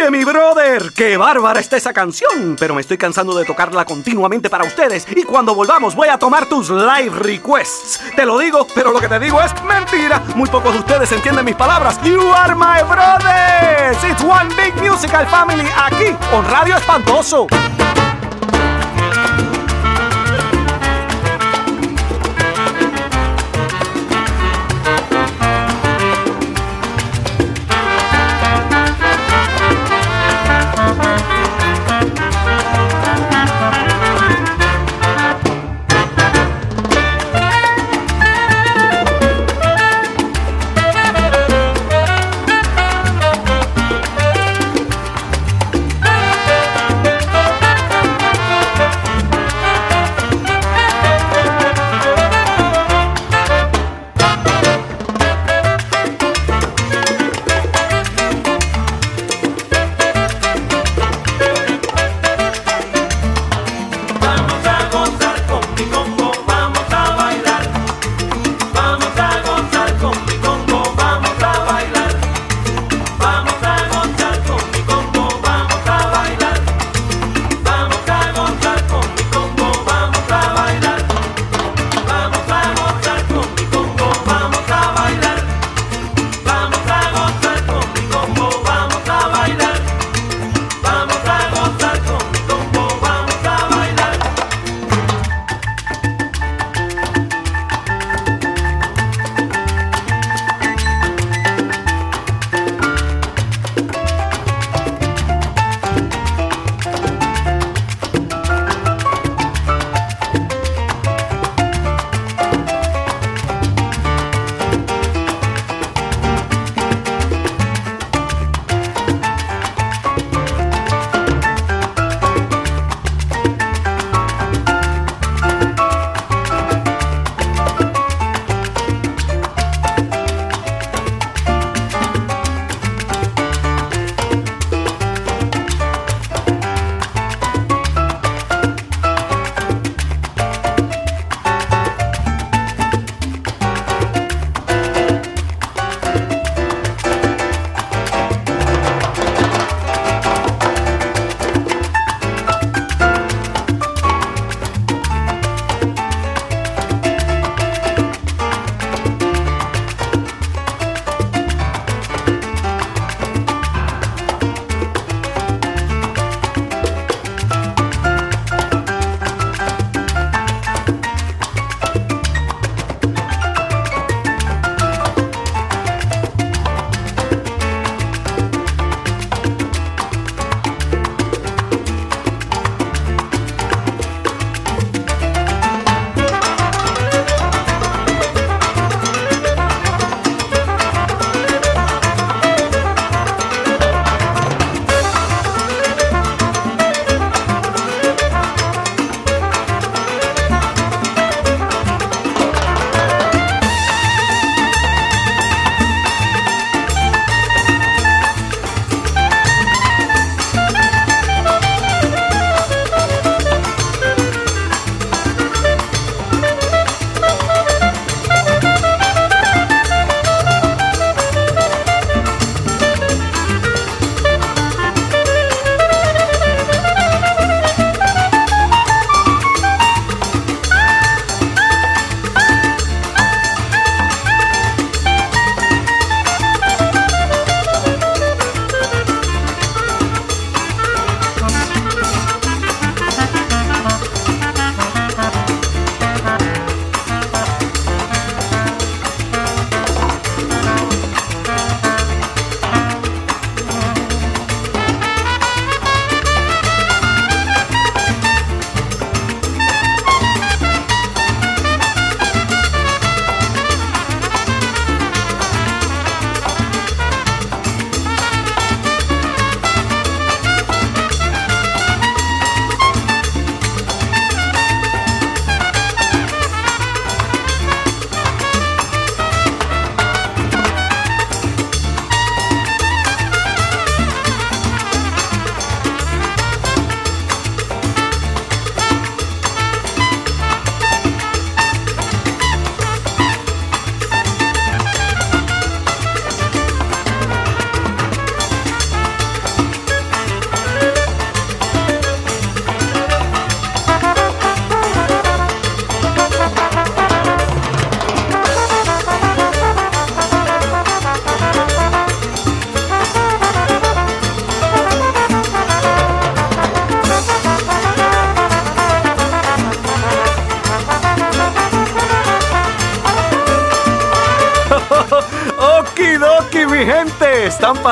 Oye, mi brother, qué bárbara está esa canción, pero me estoy cansando de tocarla continuamente para ustedes y cuando volvamos voy a tomar tus live requests. Te lo digo, pero lo que te digo es mentira. Muy pocos de ustedes entienden mis palabras. You are my brothers. It's one big musical family aquí, con Radio Espantoso.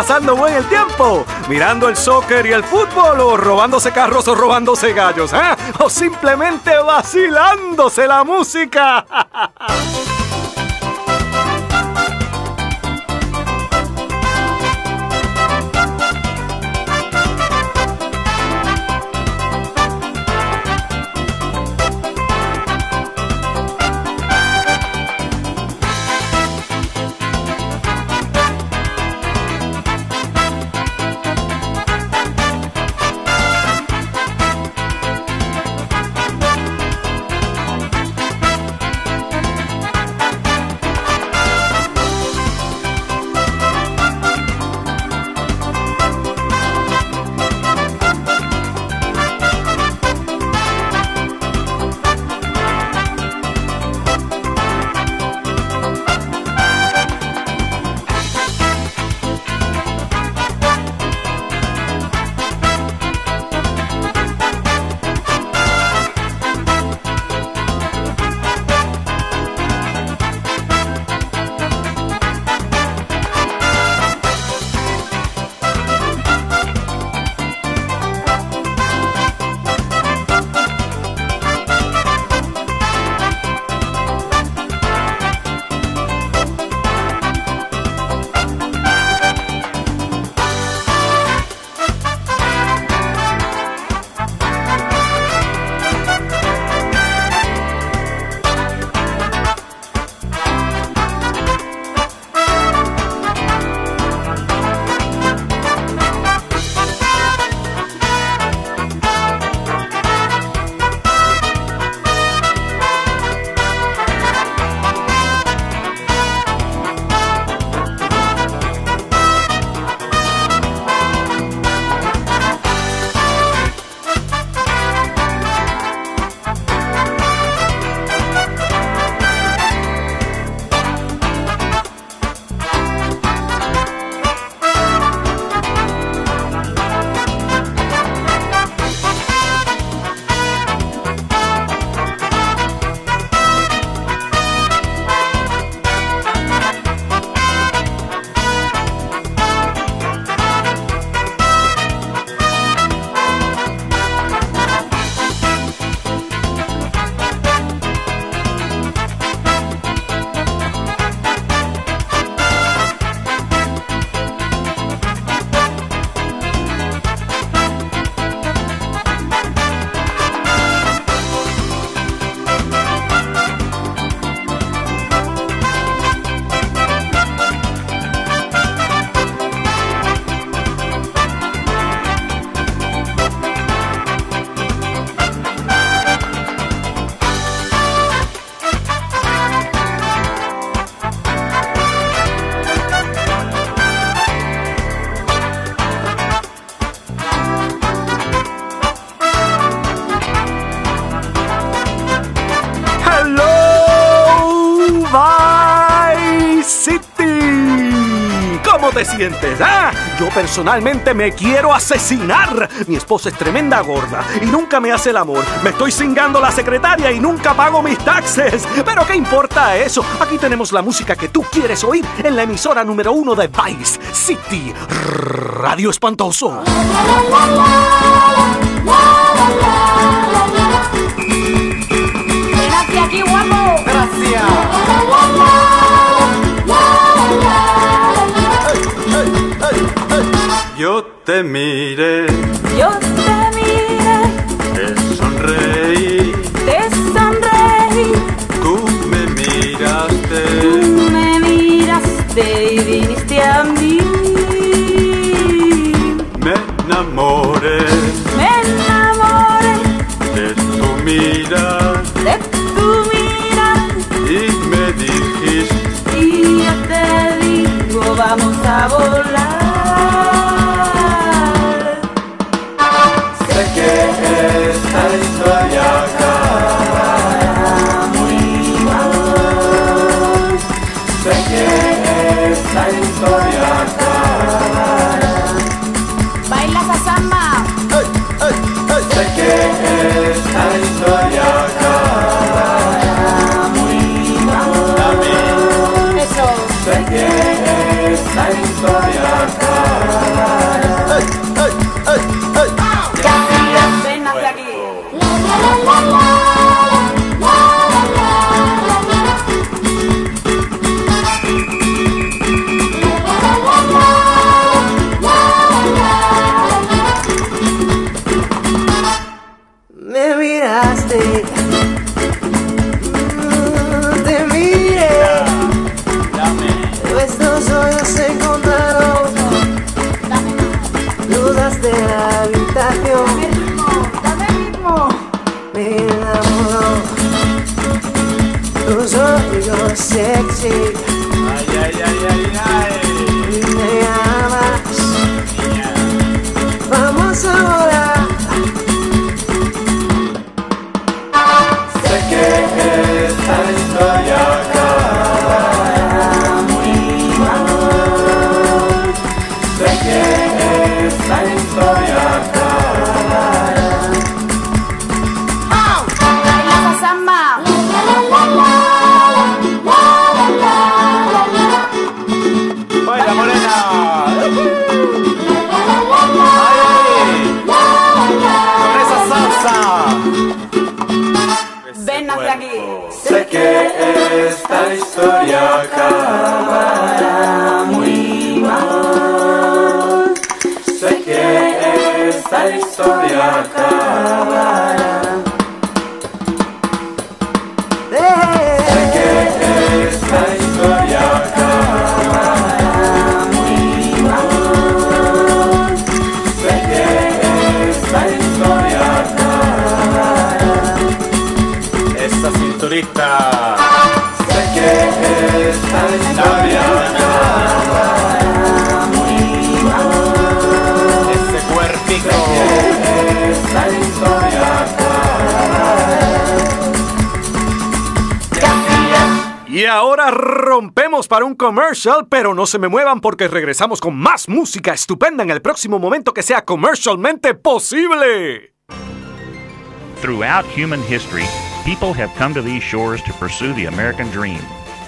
Pasando buen el tiempo? ¿Mirando el soccer y el fútbol o robándose carros o robándose gallos? ¿eh? ¿O simplemente vacilándose la música? ¿Ah? Yo personalmente me quiero asesinar. Mi esposa es tremenda gorda y nunca me hace el amor. Me estoy cingando la secretaria y nunca pago mis taxes. Pero ¿qué importa eso? Aquí tenemos la música que tú quieres oír en la emisora número uno de Vice City. Radio Espantoso. me rompemos para un commercial, pero no se me muevan porque regresamos con más música estupenda en el próximo momento que sea comercialmente posible. Throughout human history, people have come to these shores to pursue the American dream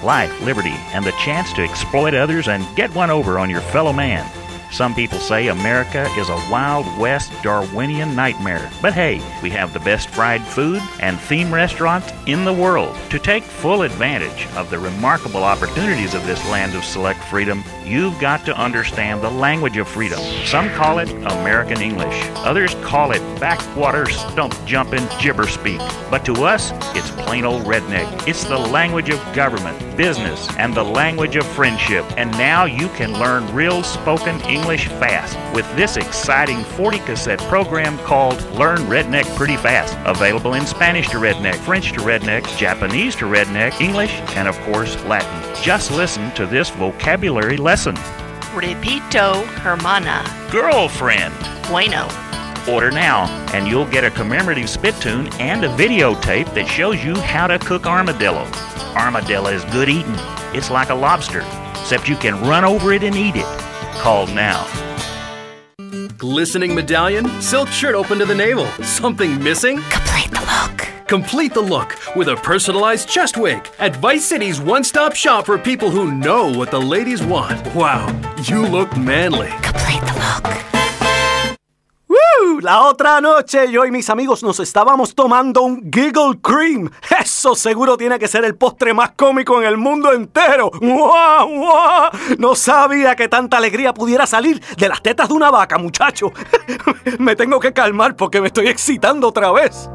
life, liberty, and the chance to exploit others and get one over on your fellow man. Some people say America is a Wild West Darwinian nightmare. But hey, we have the best fried food and theme restaurants in the world. To take full advantage of the remarkable opportunities of this land of select freedom, you've got to understand the language of freedom. Some call it American English, others call it backwater stump jumping gibber speak. But to us, it's plain old redneck. It's the language of government, business, and the language of friendship. And now you can learn real spoken English fast with this exciting 40 cassette program called Learn Redneck Pretty Fast. Available in Spanish to Redneck, French to Redneck, Japanese to Redneck, English, and of course Latin. Just listen to this vocabulary lesson. Repito, hermana. Girlfriend. Bueno. Order now, and you'll get a commemorative spit tune and a videotape that shows you how to cook armadillo. Armadillo is good eating. It's like a lobster, except you can run over it and eat it. Call now. Glistening medallion, silk shirt open to the navel. Something missing? Complete the look. Complete the look with a personalized chest wig at Vice City's one stop shop for people who know what the ladies want. Wow, you look manly. Complete the look. La otra noche yo y mis amigos nos estábamos tomando un Giggle Cream. Eso seguro tiene que ser el postre más cómico en el mundo entero. ¡Mua, mua! No sabía que tanta alegría pudiera salir de las tetas de una vaca, muchacho. me tengo que calmar porque me estoy excitando otra vez.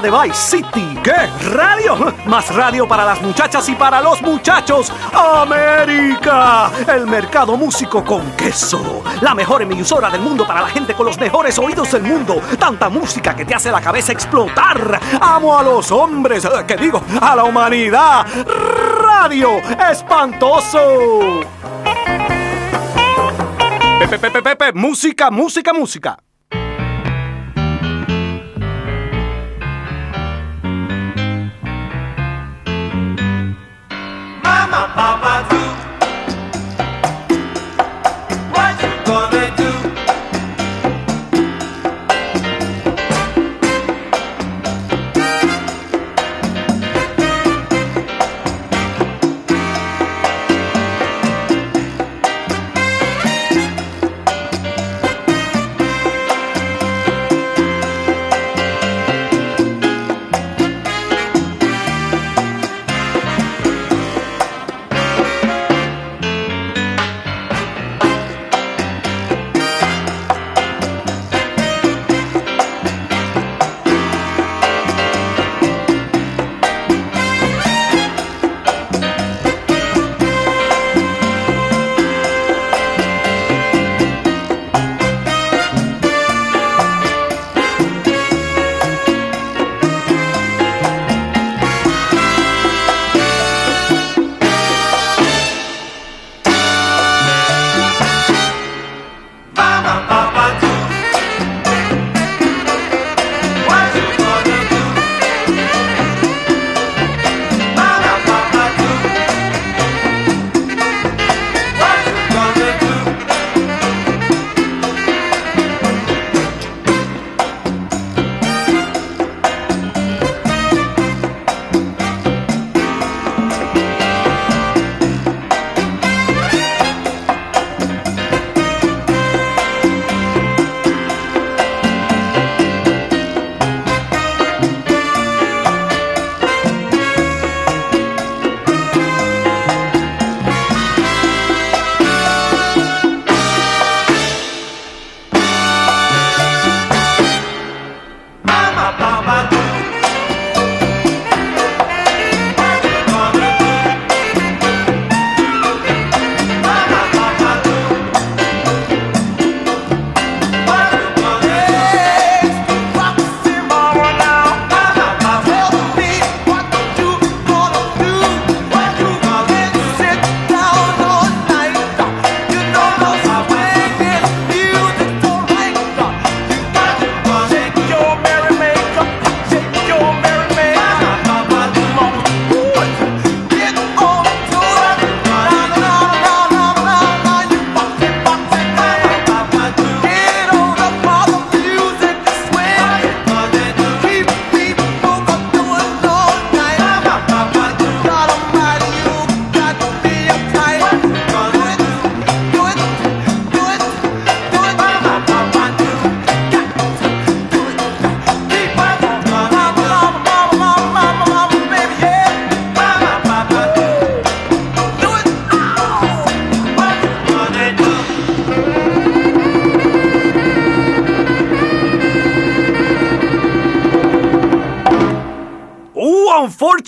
De Vice City. ¿Qué? ¿Radio? Más radio para las muchachas y para los muchachos. ¡América! El mercado músico con queso. La mejor emisora del mundo para la gente con los mejores oídos del mundo. Tanta música que te hace la cabeza explotar. Amo a los hombres. eh, ¿Qué digo? A la humanidad. Radio espantoso. Pepe, pepe, pepe, música, música, música.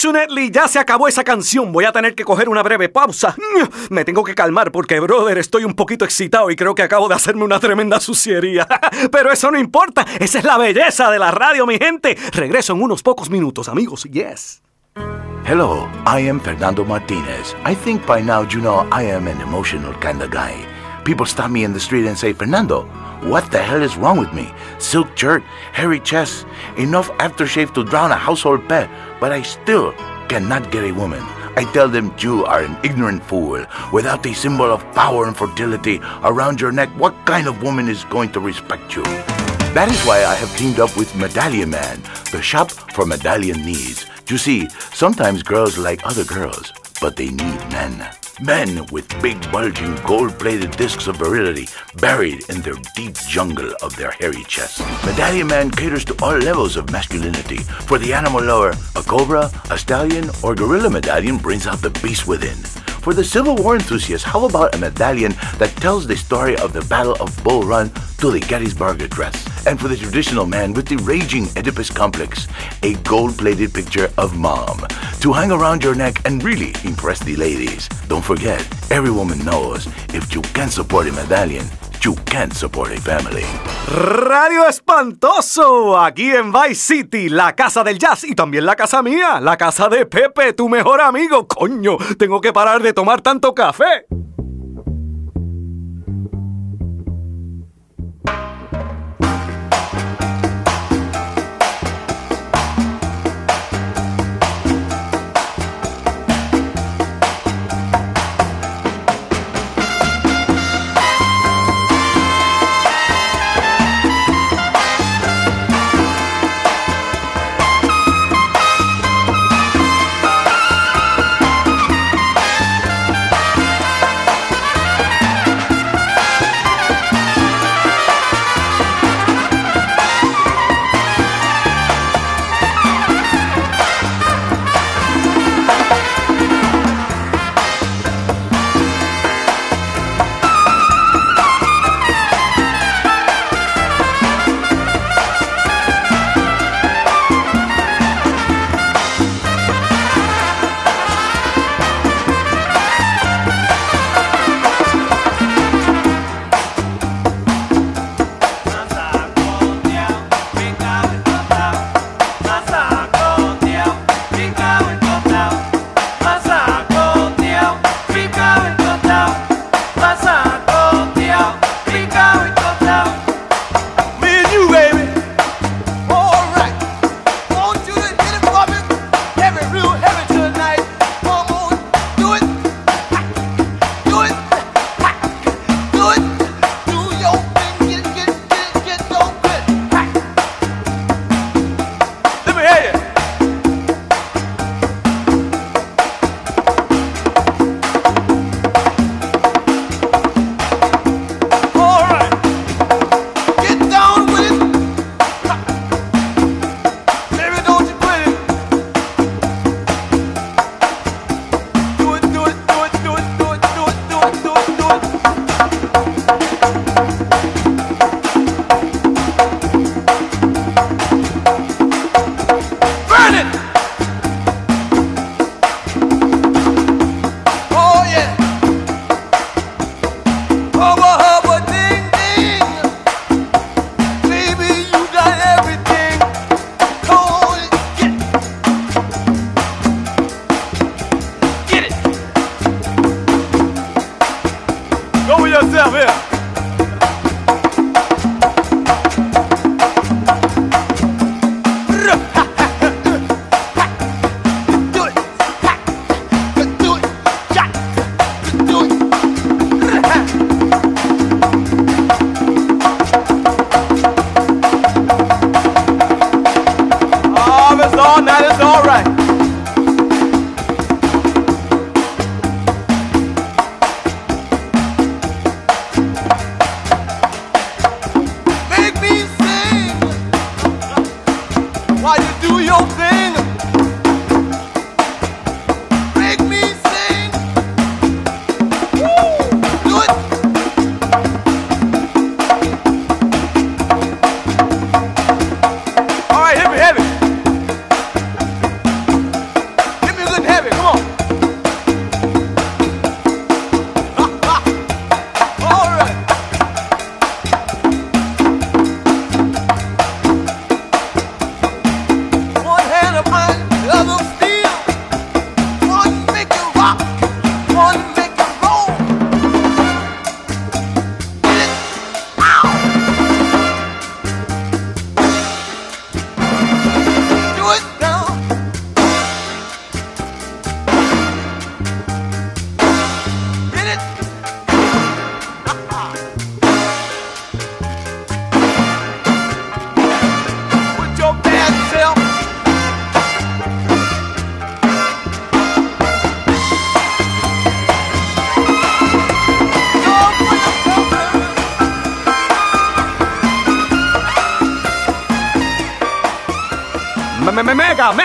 Unfortunately, ya se acabó esa canción. Voy a tener que coger una breve pausa. Me tengo que calmar porque, brother, estoy un poquito excitado y creo que acabo de hacerme una tremenda suciería. Pero eso no importa. Esa es la belleza de la radio, mi gente. Regreso en unos pocos minutos, amigos. Yes. Hello, I am Fernando Martinez. I think by now you know I am an emotional kind of guy. People stop me in the street and say, Fernando, what the hell is wrong with me? Silk shirt, hairy chest, enough aftershave to drown a household pet, but I still cannot get a woman. I tell them you are an ignorant fool. Without a symbol of power and fertility around your neck, what kind of woman is going to respect you? That is why I have teamed up with Medallion Man, the shop for medallion needs. You see, sometimes girls like other girls, but they need men. Men with big, bulging, gold plated discs of virility buried in their deep jungle of their hairy chests. Medallion Man caters to all levels of masculinity. For the animal lover, a cobra, a stallion, or gorilla medallion brings out the beast within. For the Civil War enthusiast, how about a medallion that tells the story of the Battle of Bull Run to the Gettysburg Address? And for the traditional man with the raging Oedipus complex, a gold-plated picture of mom to hang around your neck and really impress the ladies. Don't forget, every woman knows if you can support a medallion, you can support a family. Radio Espantoso, aquí en Vice City, la casa del jazz y también la casa mía, la casa de Pepe, tu mejor amigo. Coño, tengo que parar de tomar tanto café.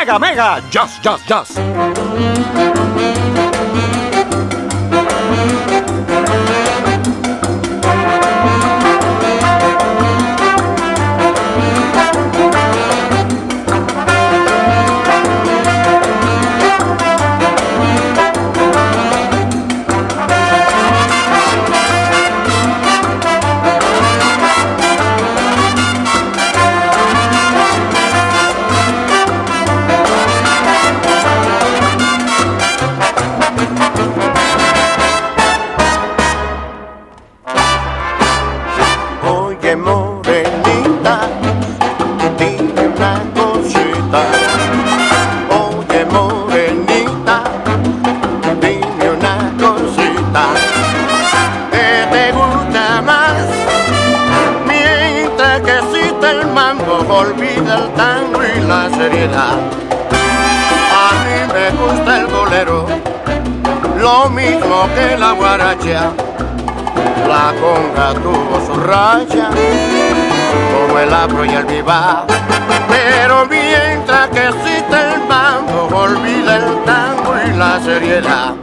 mega, mega, jazz, jazz, jazz. la conga tuvo su racha, como el afro y el viva. Pero mientras que existe el mambo, olvida el tango y la seriedad.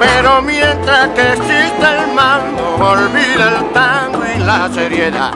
Pero mientras que existe el mambo, olvida el tango y la seriedad.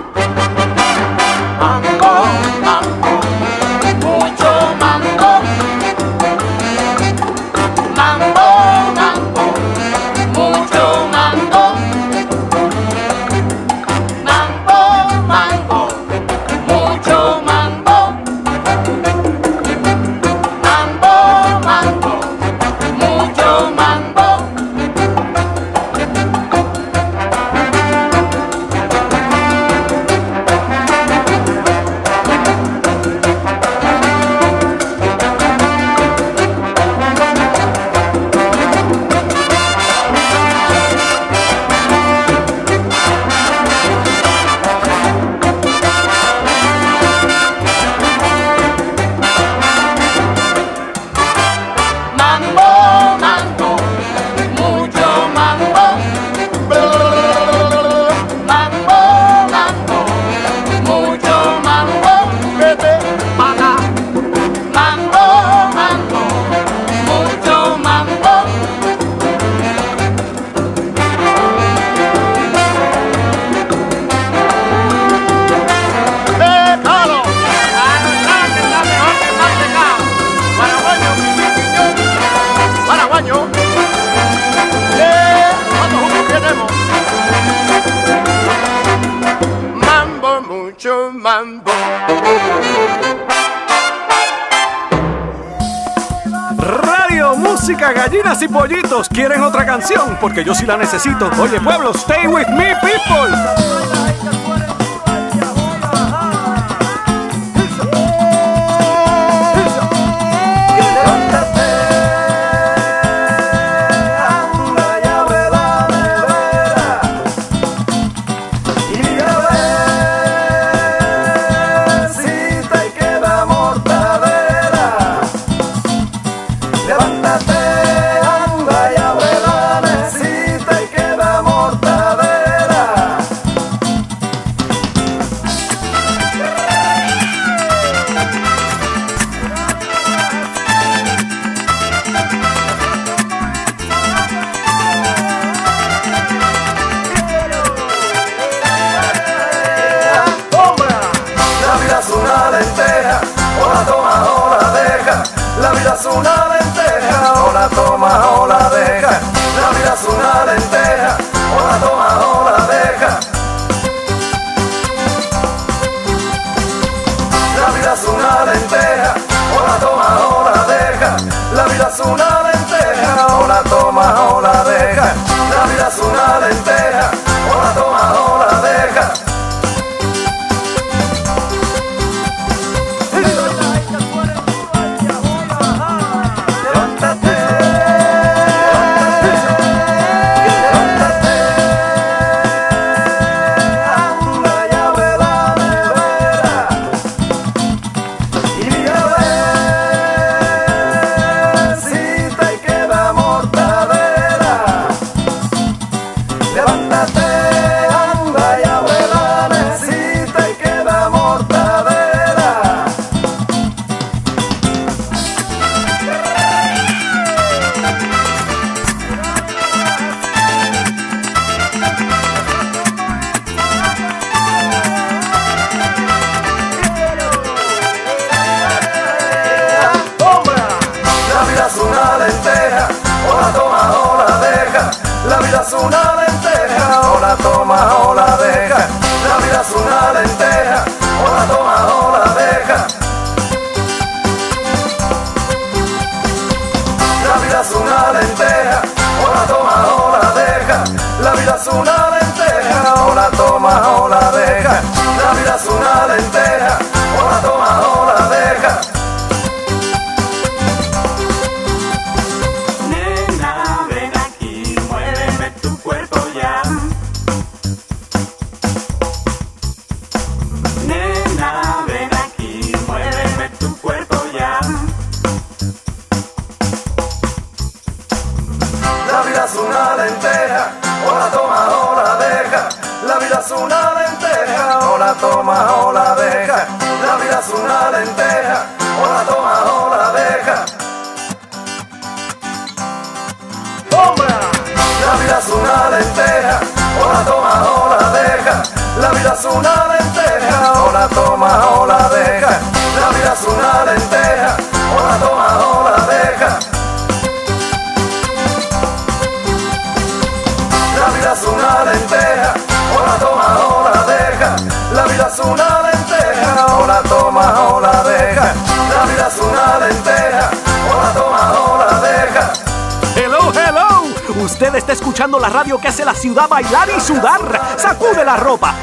música, gallinas y pollitos. ¿Quieren otra canción? Porque yo sí la necesito. Oye, pueblo, stay with me, people.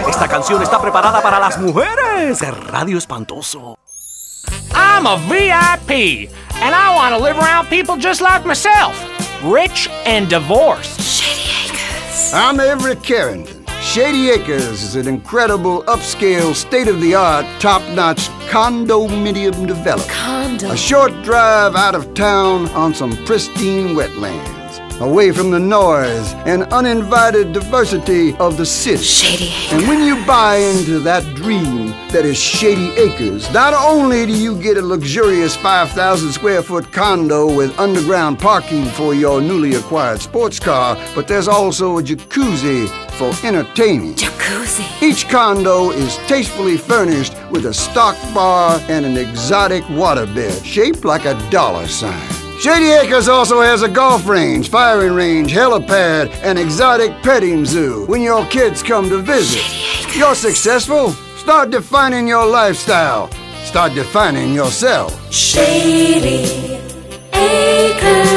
Esta canción está preparada para las mujeres. Radio Espantoso. I'm a VIP, and I want to live around people just like myself, rich and divorced. Shady Acres. I'm Everett Carrington. Shady Acres is an incredible, upscale, state of the art, top notch condominium development. Condo. A short drive out of town on some pristine wetlands, away from the noise and uninvited diversity of the city. Shady And when you buy into that dream that is Shady Acres, not only do you get a luxurious 5,000 square foot condo with underground parking for your newly acquired sports car, but there's also a jacuzzi for entertaining. Jacuzzi. Each condo is tastefully furnished with a stock bar and an exotic waterbed shaped like a dollar sign. Shady Acres also has a golf range, firing range, helipad, and exotic petting zoo when your kids come to visit. You're successful? Start defining your lifestyle. Start defining yourself. Shady Acres.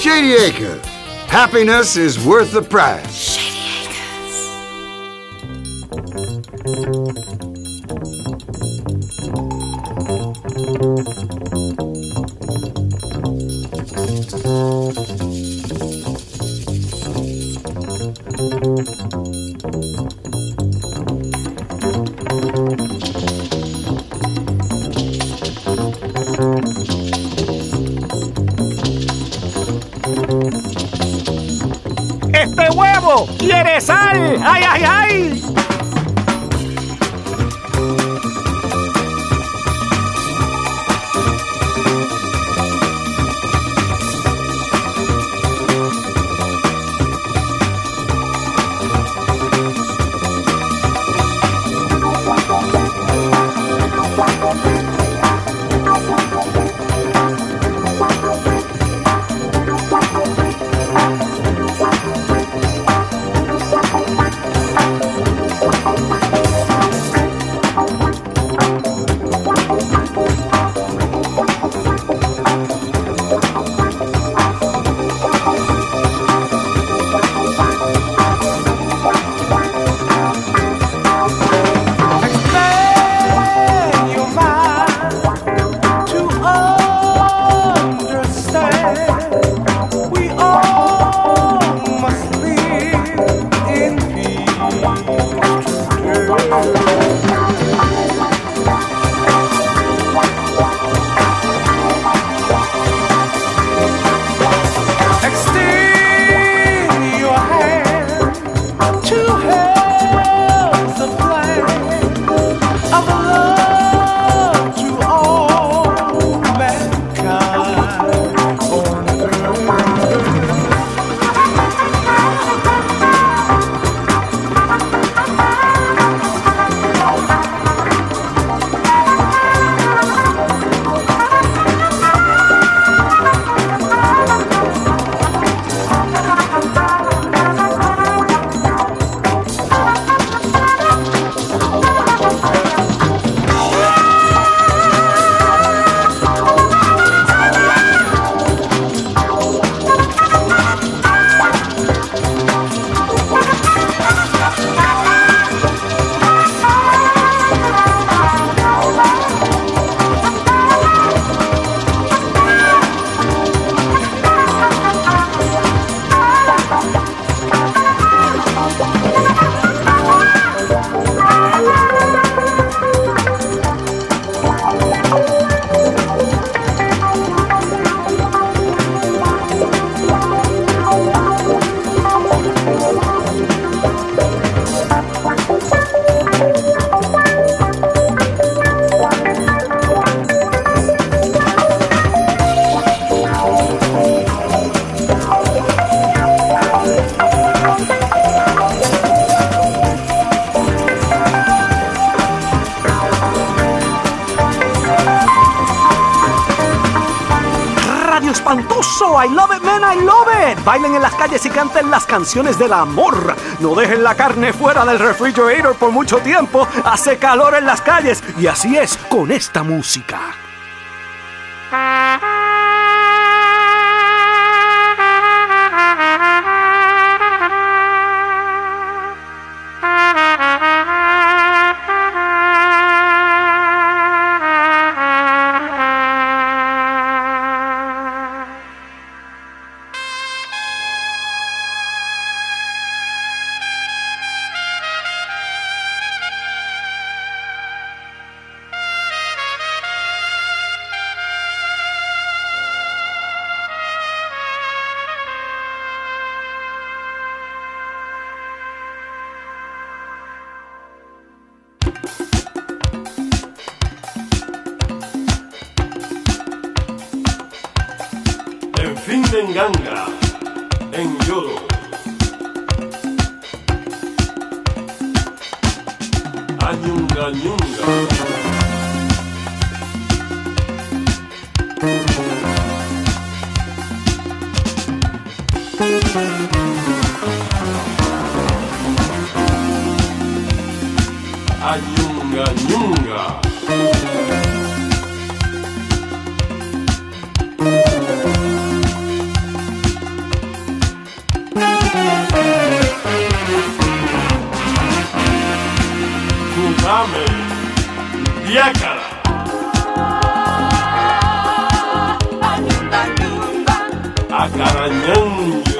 Shady Acres. Happiness is worth the price. ¡Este huevo quiere sal! ¡Ay, ay, ay! Las canciones del amor. No dejen la carne fuera del refrigerator por mucho tiempo. Hace calor en las calles. Y así es con esta música. nyunga nyunga Ayunga, nyunga. Añunga, ñunga. Añunga, ñunga. Kutame, diácara. Acarañán, yorubi. Hmm,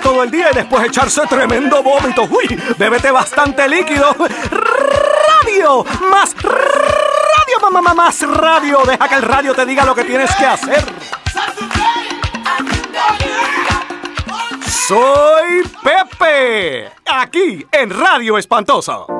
todo el día y después echarse tremendo vómito. Uy, bébete bastante líquido. Radio, más radio, mamá, más radio. Deja que el radio te diga lo que tienes que hacer. Soy Pepe, aquí en Radio Espantosa.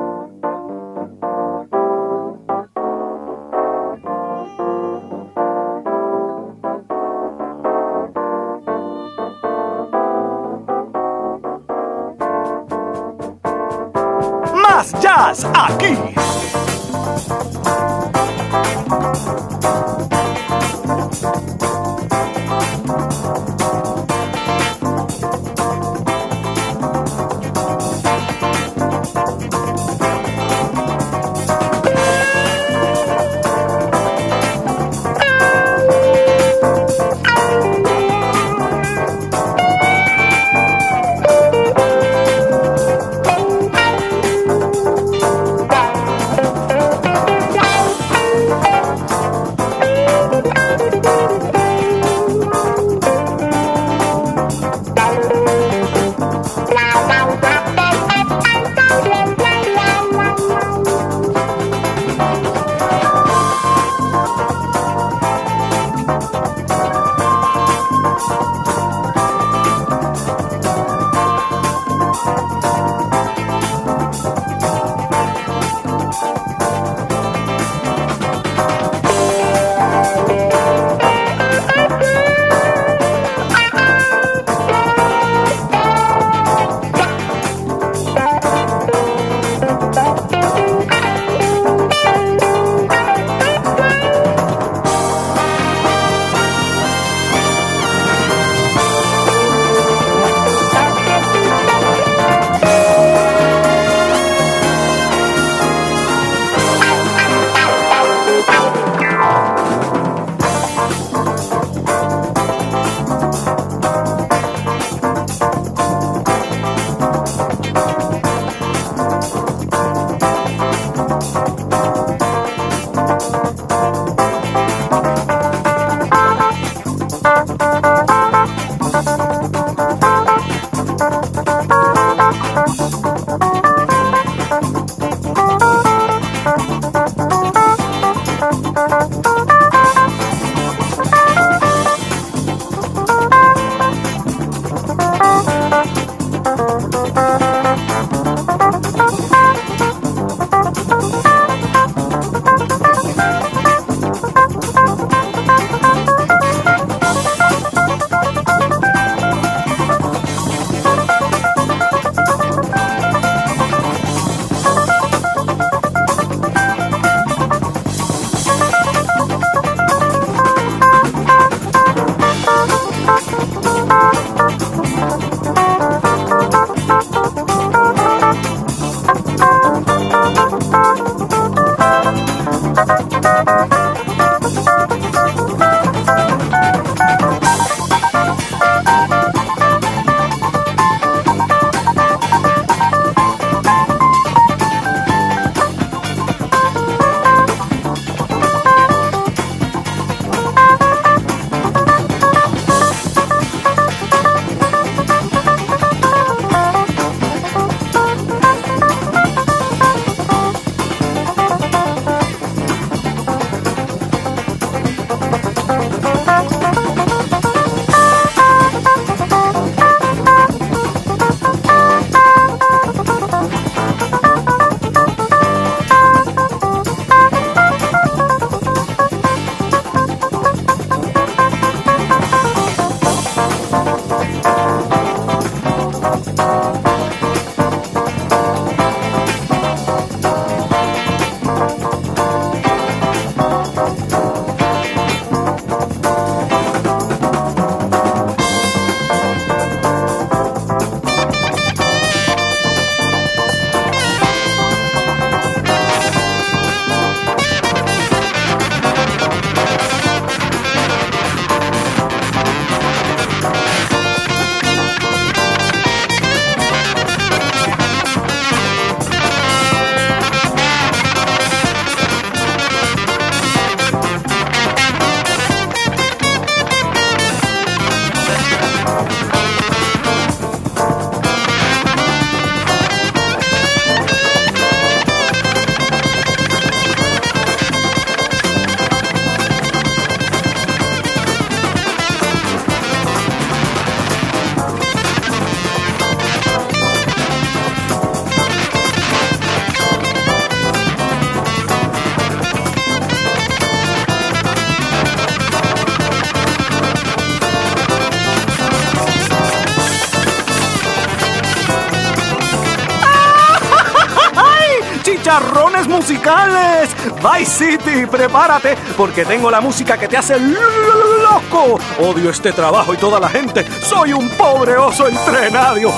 Musicales. Vice City, prepárate, porque tengo la música que te hace loco. Odio este trabajo y toda la gente. Soy un pobre oso entrenado.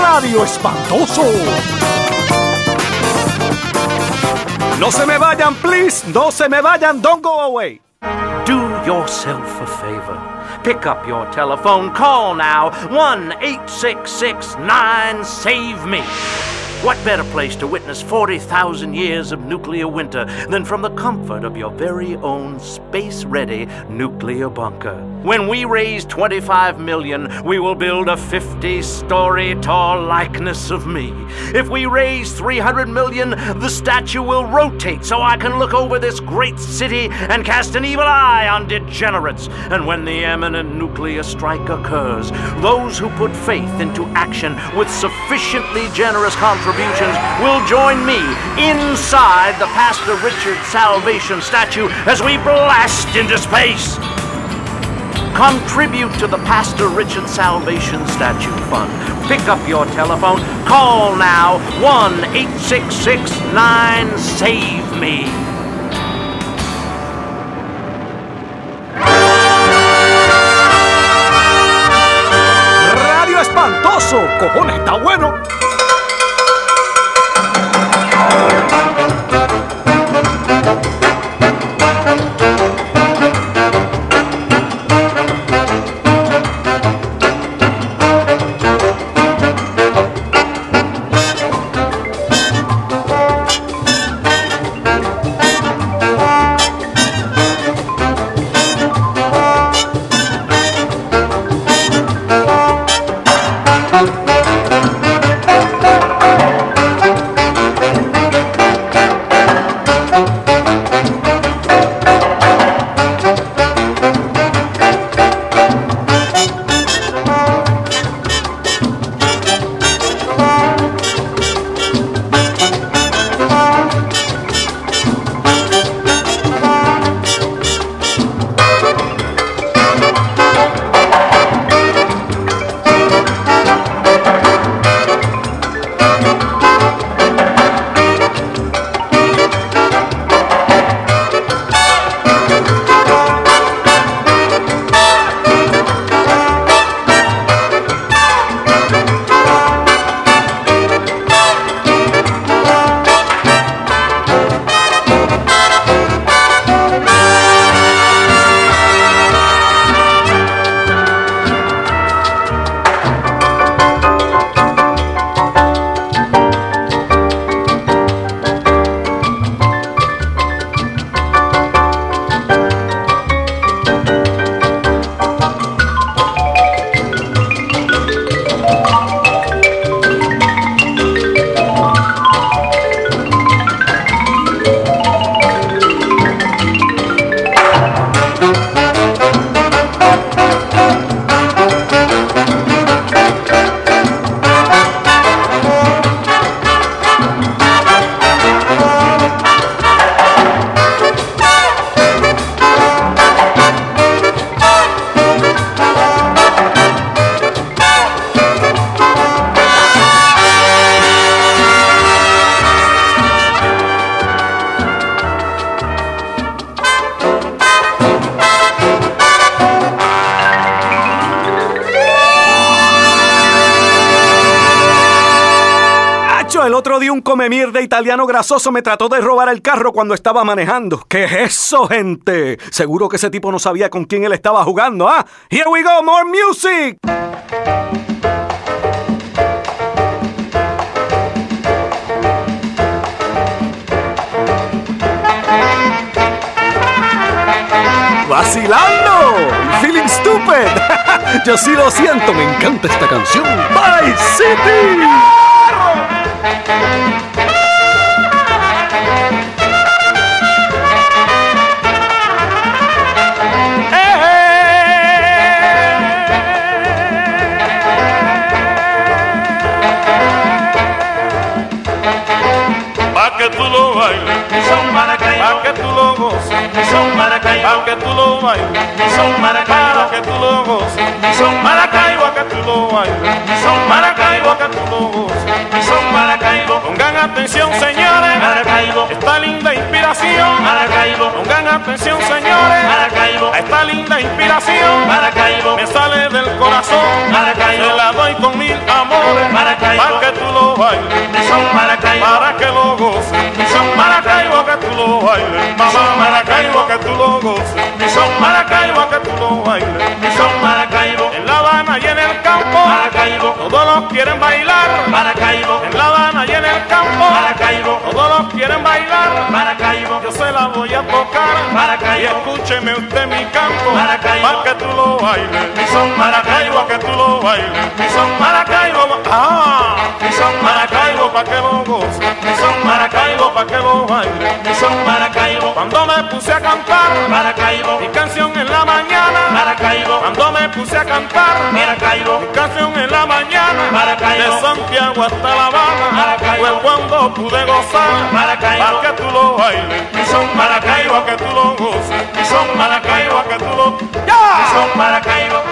Radio espantoso. No se me vayan, please. No se me vayan. Don't go away. Do yourself a favor. Pick up your telephone. Call now 1 866 9 Save Me. What better place to witness 40,000 years of nuclear winter than from the comfort of your very own space ready nuclear bunker? When we raise 25 million, we will build a 50 story tall likeness of me. If we raise 300 million, the statue will rotate so I can look over this great city and cast an evil eye on degenerates. And when the imminent nuclear strike occurs, those who put faith into action with sufficiently generous contributions will join me inside the Pastor Richard Salvation statue as we blast into space. Contribute to the Pastor Richard Salvation Statue Fund. Pick up your telephone. Call now 1 866 9 Save Me. Radio espantoso. Cojones, está bueno. Mierda italiano grasoso me trató de robar el carro cuando estaba manejando. ¿Qué es eso, gente? Seguro que ese tipo no sabía con quién él estaba jugando, ¿ah? Here we go, more music. ¡Vacilando! ¡Feeling stupid! Yo sí lo siento, me encanta esta canción. ¡Bye City! Bailes, son Maracaibo. Que tú lo goces, son Maracaibo. Que tú lo bailes, son Maracaibo. Que tú lo goces, son Maracaibo. Que tú lo bailes, son Maracaibo. Que tú lo goces, son Maracaibo. Pongan atención, señores. Maracaibo. Esta linda inspiración. Maracaibo. Pongan atención, señores. Maracaibo. Esta linda inspiración. Maracaibo. Me sale del corazón. Maracaibo. Se la doy con mil amores. Maracaibo. Lo bailes. Para que lo goces. Maracaibo que tú lo bailes. Mamá Maracaibo que tú lo goces. Maracaibo que tú lo bailes. Son Maracaibo. En La Habana y en el campo. Maracaibo. Todos los quieren bailar. Maracaibo. En La Habana y en el campo. Maracaibo. Todos los quieren bailar. Maracaibo. Yo se la voy a tocar. Maracaibo. Y escúcheme usted mi canto. Maracaibo. Para que tú lo bailes. Mi son Maracaibo. que tú lo bailes. Mi son Maracaibo. Ah. Mi son Maracaibo. Para que lo goce. Mi son Maracaibo. para que lo baile. Mi son Maracaibo. Cuando me puse a cantar. Maracaibo. Mi canción en la mañana. Maracaibo. Cuando me puse a cantar. Maracaibo. Mi canción en la mañana. Maracaibo. De Santiago hasta La Habana. Maracaibo. Fue cuando pude gozar. Maracaibo. Para que tú lo bailes. Mi son Maracaibo. Que tú lo goces. Mi son Maracaibo. Que tú lo. Mi son Maracaibo. Maracaibo.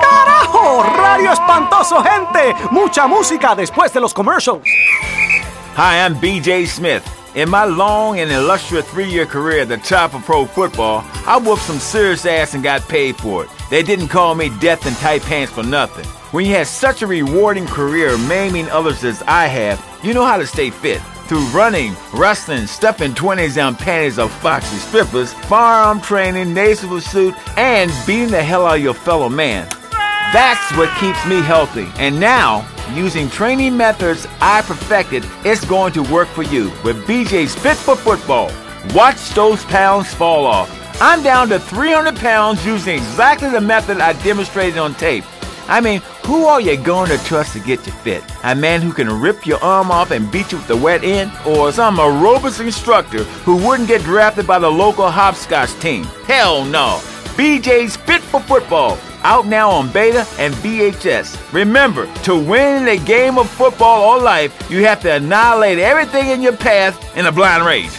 ¡Carajo! ¡Radio espantoso, gente! Mucha música después de los commercials. Hi, I'm BJ Smith. In my long and illustrious three year career at the top of pro football, I whooped some serious ass and got paid for it. They didn't call me death in tight pants for nothing. When you have such a rewarding career maiming others as I have, you know how to stay fit. Through running, wrestling, stuffing 20s down panties of foxy strippers, firearm training, nasal pursuit, and beating the hell out of your fellow man. That's what keeps me healthy. And now, using training methods I perfected, it's going to work for you with BJ's Fit for Football. Watch those pounds fall off. I'm down to 300 pounds using exactly the method I demonstrated on tape. I mean, who are you going to trust to get you fit? A man who can rip your arm off and beat you with the wet end? Or some aerobics instructor who wouldn't get drafted by the local hopscotch team? Hell no. BJ's Fit for Football. Out now on beta and VHS. Remember, to win the game of football or life, you have to annihilate everything in your path in a blind rage.